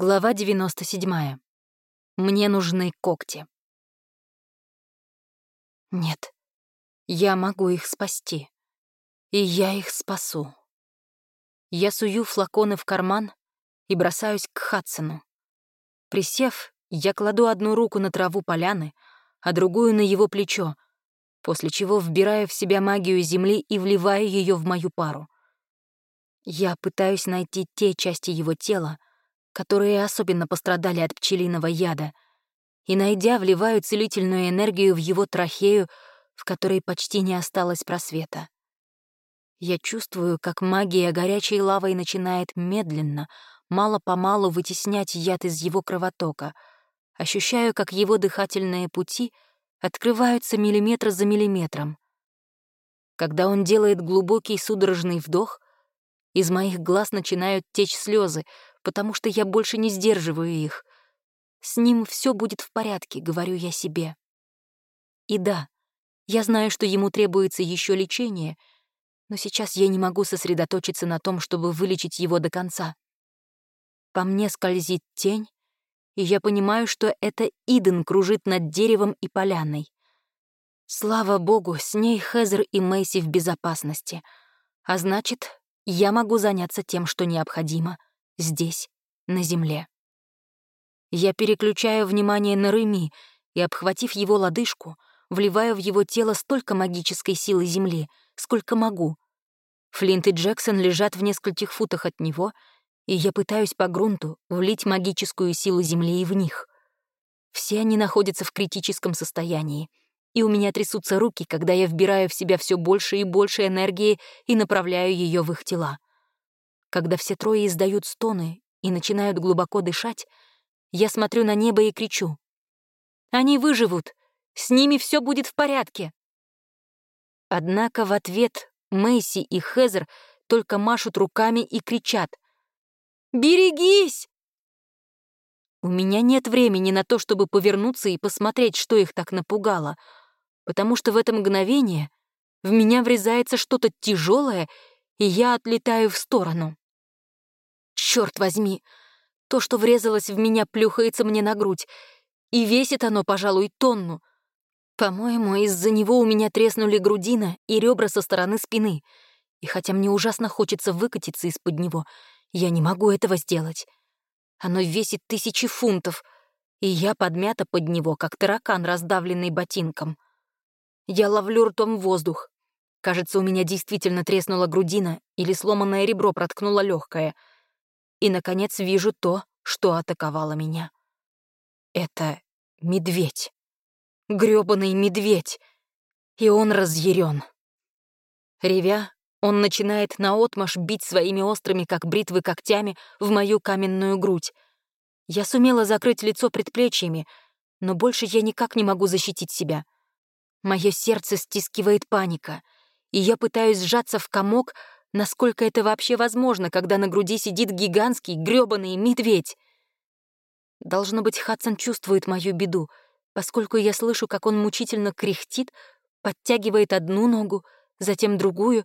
Глава 97. Мне нужны когти. Нет, я могу их спасти. И я их спасу. Я сую флаконы в карман и бросаюсь к Хадсону. Присев, я кладу одну руку на траву поляны, а другую на его плечо, после чего вбираю в себя магию земли и вливаю ее в мою пару. Я пытаюсь найти те части его тела, которые особенно пострадали от пчелиного яда, и, найдя, вливаю целительную энергию в его трахею, в которой почти не осталось просвета. Я чувствую, как магия горячей лавой начинает медленно, мало-помалу вытеснять яд из его кровотока. Ощущаю, как его дыхательные пути открываются миллиметр за миллиметром. Когда он делает глубокий судорожный вдох, из моих глаз начинают течь слезы, потому что я больше не сдерживаю их. С ним все будет в порядке, говорю я себе. И да, я знаю, что ему требуется еще лечение, но сейчас я не могу сосредоточиться на том, чтобы вылечить его до конца. По мне скользит тень, и я понимаю, что это Иден кружит над деревом и поляной. Слава богу, с ней Хезер и Мэйси в безопасности, а значит, я могу заняться тем, что необходимо — здесь, на земле. Я переключаю внимание на Реми и, обхватив его лодыжку, вливаю в его тело столько магической силы земли, сколько могу. Флинт и Джексон лежат в нескольких футах от него, и я пытаюсь по грунту влить магическую силу земли и в них. Все они находятся в критическом состоянии, и у меня трясутся руки, когда я вбираю в себя все больше и больше энергии и направляю ее в их тела. Когда все трое издают стоны и начинают глубоко дышать, я смотрю на небо и кричу. «Они выживут! С ними все будет в порядке!» Однако в ответ Мэйси и Хезер только машут руками и кричат. «Берегись!» У меня нет времени на то, чтобы повернуться и посмотреть, что их так напугало, потому что в это мгновение в меня врезается что-то тяжелое и я отлетаю в сторону. Черт возьми! То, что врезалось в меня, плюхается мне на грудь, и весит оно, пожалуй, тонну. По-моему, из-за него у меня треснули грудина и ребра со стороны спины, и хотя мне ужасно хочется выкатиться из-под него, я не могу этого сделать. Оно весит тысячи фунтов, и я подмята под него, как таракан, раздавленный ботинком. Я ловлю ртом воздух, Кажется, у меня действительно треснула грудина или сломанное ребро проткнуло легкое. И, наконец, вижу то, что атаковало меня. Это медведь. грёбаный медведь. И он разъярен. Ревя, он начинает наотмашь бить своими острыми, как бритвы, когтями в мою каменную грудь. Я сумела закрыть лицо предплечьями, но больше я никак не могу защитить себя. Мое сердце стискивает паника — и я пытаюсь сжаться в комок, насколько это вообще возможно, когда на груди сидит гигантский грёбаный медведь. Должно быть, Хадсон чувствует мою беду, поскольку я слышу, как он мучительно кряхтит, подтягивает одну ногу, затем другую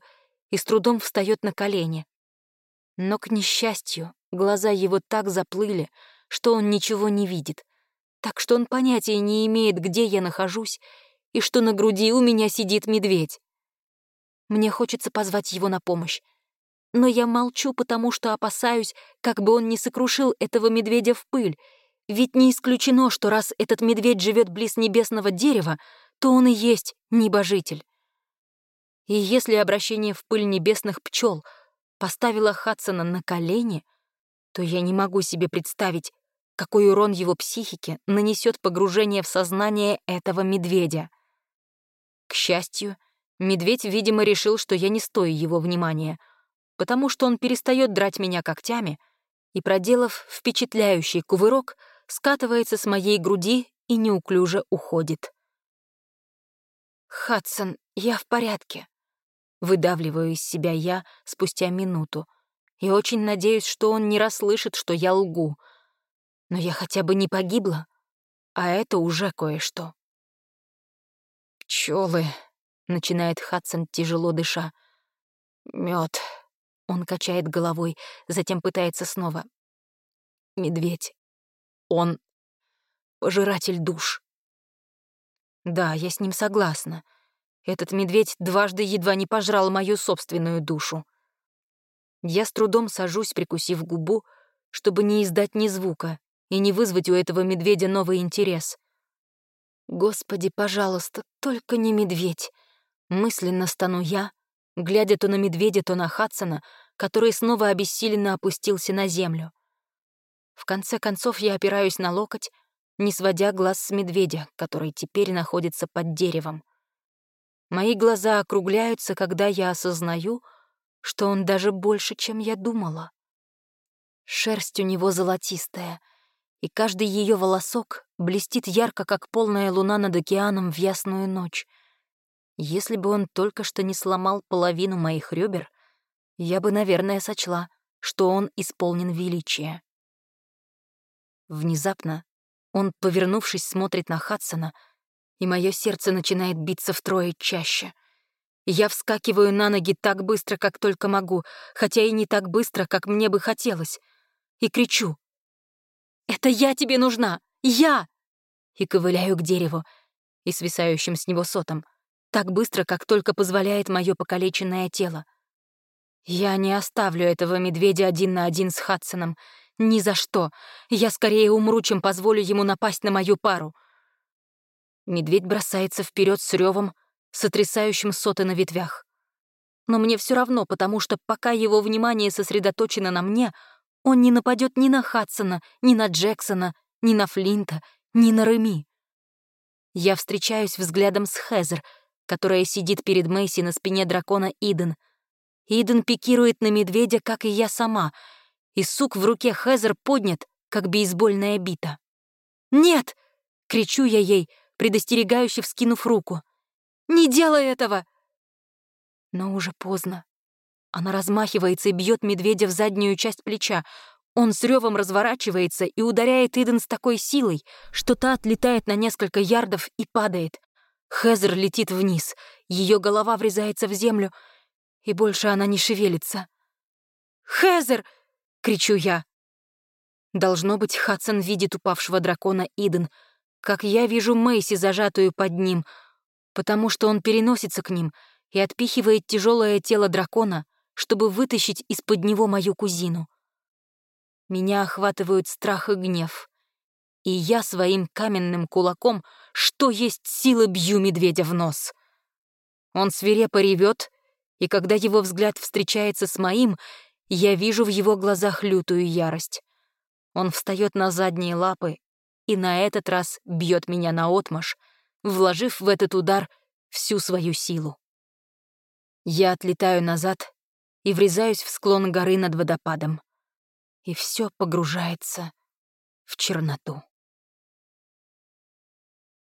и с трудом встает на колени. Но, к несчастью, глаза его так заплыли, что он ничего не видит, так что он понятия не имеет, где я нахожусь и что на груди у меня сидит медведь. Мне хочется позвать его на помощь. Но я молчу, потому что опасаюсь, как бы он не сокрушил этого медведя в пыль. Ведь не исключено, что раз этот медведь живет близ небесного дерева, то он и есть небожитель. И если обращение в пыль небесных пчел поставило Хадсона на колени, то я не могу себе представить, какой урон его психике нанесет погружение в сознание этого медведя. К счастью, Медведь, видимо, решил, что я не стою его внимания, потому что он перестает драть меня когтями и, проделав впечатляющий кувырок, скатывается с моей груди и неуклюже уходит. «Хадсон, я в порядке», — выдавливаю из себя я спустя минуту, и очень надеюсь, что он не расслышит, что я лгу. Но я хотя бы не погибла, а это уже кое-что. Пчелы, — начинает Хадсон, тяжело дыша. Мед. Он качает головой, затем пытается снова. медведь. Он пожиратель душ. Да, я с ним согласна. Этот медведь дважды едва не пожрал мою собственную душу. Я с трудом сажусь, прикусив губу, чтобы не издать ни звука и не вызвать у этого медведя новый интерес. Господи, пожалуйста, только не медведь. Мысленно стану я, глядя то на медведя, то на Хадсона, который снова обессиленно опустился на землю. В конце концов я опираюсь на локоть, не сводя глаз с медведя, который теперь находится под деревом. Мои глаза округляются, когда я осознаю, что он даже больше, чем я думала. Шерсть у него золотистая, и каждый ее волосок блестит ярко, как полная луна над океаном в ясную ночь. Если бы он только что не сломал половину моих ребер, я бы, наверное, сочла, что он исполнен величия. Внезапно он, повернувшись, смотрит на Хадсона, и мое сердце начинает биться втрое чаще. Я вскакиваю на ноги так быстро, как только могу, хотя и не так быстро, как мне бы хотелось, и кричу. «Это я тебе нужна! Я!» И ковыляю к дереву и свисающим с него сотом, так быстро, как только позволяет мое покалеченное тело. Я не оставлю этого медведя один на один с Хадсоном — ни за что. Я скорее умру, чем позволю ему напасть на мою пару. Медведь бросается вперед с ревом, сотрясающим соты на ветвях. Но мне все равно, потому что пока его внимание сосредоточено на мне, он не нападет ни на Хадсона, ни на Джексона, ни на Флинта, ни на Реми. Я встречаюсь взглядом с Хезер, которая сидит перед Мэйси на спине дракона Иден. Иден пикирует на медведя, как и я сама — и сук в руке Хезер поднят, как бейсбольная бита. «Нет!» — кричу я ей, предостерегающе вскинув руку. «Не делай этого!» Но уже поздно. Она размахивается и бьет медведя в заднюю часть плеча. Он с ревом разворачивается и ударяет Иден с такой силой, что та отлетает на несколько ярдов и падает. Хезер летит вниз, ее голова врезается в землю, и больше она не шевелится. «Хезер!» кричу я. Должно быть, Хадсон видит упавшего дракона Иден, как я вижу Мэйси, зажатую под ним, потому что он переносится к ним и отпихивает тяжелое тело дракона, чтобы вытащить из-под него мою кузину. Меня охватывают страх и гнев, и я своим каменным кулаком, что есть силы, бью медведя в нос. Он свирепо ревет, и когда его взгляд встречается с моим, я вижу в его глазах лютую ярость. Он встает на задние лапы и на этот раз бьет меня наотмашь, вложив в этот удар всю свою силу. Я отлетаю назад и врезаюсь в склон горы над водопадом. И все погружается в черноту.